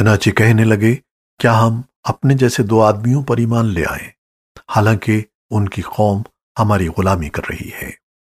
चनाचे कहने लगे, क्या हम अपने जैसे दो आदमियों पर ईमान ले आए? हालाँकि उनकी कौम हमारी गुलामी कर रही है।